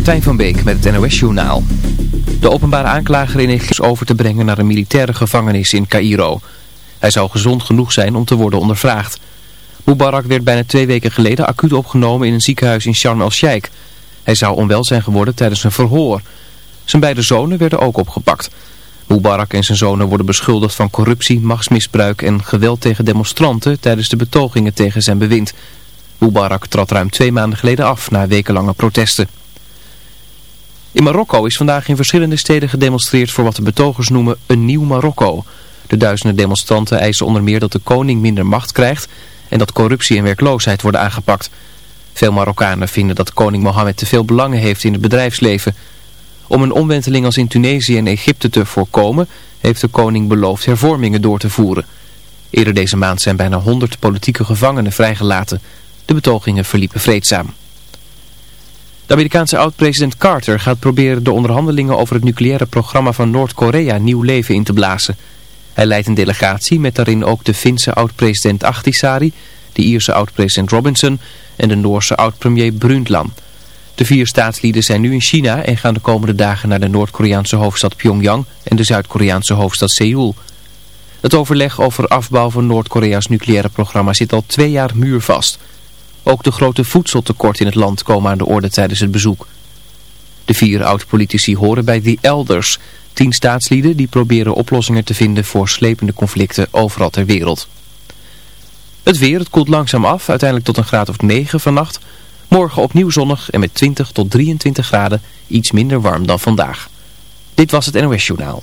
Martijn van Beek met het NOS-journaal. De openbare aanklager in Egypte is over te brengen naar een militaire gevangenis in Cairo. Hij zou gezond genoeg zijn om te worden ondervraagd. Mubarak werd bijna twee weken geleden acuut opgenomen in een ziekenhuis in Sharm el-Sheikh. Hij zou onwel zijn geworden tijdens een verhoor. Zijn beide zonen werden ook opgepakt. Mubarak en zijn zonen worden beschuldigd van corruptie, machtsmisbruik en geweld tegen demonstranten tijdens de betogingen tegen zijn bewind. Mubarak trad ruim twee maanden geleden af na wekenlange protesten. In Marokko is vandaag in verschillende steden gedemonstreerd voor wat de betogers noemen een nieuw Marokko. De duizenden demonstranten eisen onder meer dat de koning minder macht krijgt en dat corruptie en werkloosheid worden aangepakt. Veel Marokkanen vinden dat koning Mohammed te veel belangen heeft in het bedrijfsleven. Om een omwenteling als in Tunesië en Egypte te voorkomen heeft de koning beloofd hervormingen door te voeren. Eerder deze maand zijn bijna 100 politieke gevangenen vrijgelaten. De betogingen verliepen vreedzaam. De Amerikaanse oud-president Carter gaat proberen de onderhandelingen over het nucleaire programma van Noord-Korea nieuw leven in te blazen. Hij leidt een delegatie met daarin ook de Finse oud-president Ahtisaari, de Ierse oud-president Robinson en de Noorse oud-premier Brundtland. De vier staatslieden zijn nu in China en gaan de komende dagen naar de Noord-Koreaanse hoofdstad Pyongyang en de Zuid-Koreaanse hoofdstad Seoul. Het overleg over afbouw van Noord-Korea's nucleaire programma zit al twee jaar muurvast. Ook de grote voedseltekort in het land komen aan de orde tijdens het bezoek. De vier oud-politici horen bij The Elders, tien staatslieden die proberen oplossingen te vinden voor slepende conflicten overal ter wereld. Het weer, het koelt langzaam af, uiteindelijk tot een graad of 9 vannacht. Morgen opnieuw zonnig en met 20 tot 23 graden iets minder warm dan vandaag. Dit was het NOS Journaal.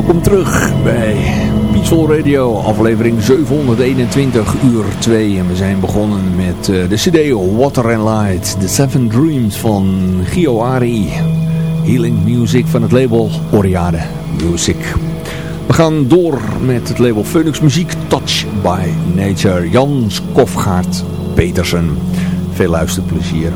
Welkom terug bij Peaceful Radio, aflevering 721 uur 2. En we zijn begonnen met uh, de cd Water and Light, The Seven Dreams van Gio Ari. Healing Music van het label Oriade Music. We gaan door met het label Phoenix Muziek, Touch by Nature. Jan Skofgaard Petersen. Veel luisterplezier.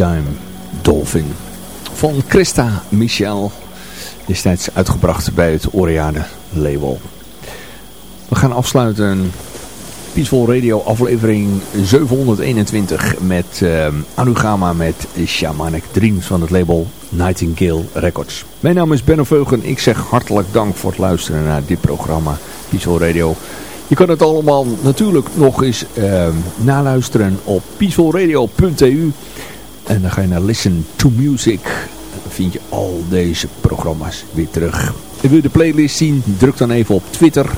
Dreamtime Dolphin. Van Christa Michel. Destijds uitgebracht bij het Oriade label. We gaan afsluiten Peaceful Radio aflevering 721 met uh, Anugama met Shamanic Dreams van het label Nightingale Records. Mijn naam is Benno Veugen. Ik zeg hartelijk dank voor het luisteren naar dit programma Peaceful Radio. Je kan het allemaal natuurlijk nog eens uh, naluisteren op peacefulradio.eu. En dan ga je naar Listen to Music. Dan vind je al deze programma's weer terug. Wil je de playlist zien? Druk dan even op Twitter.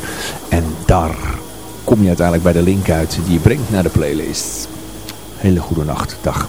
En daar kom je uiteindelijk bij de link uit die je brengt naar de playlist. Hele goede nacht. Dag.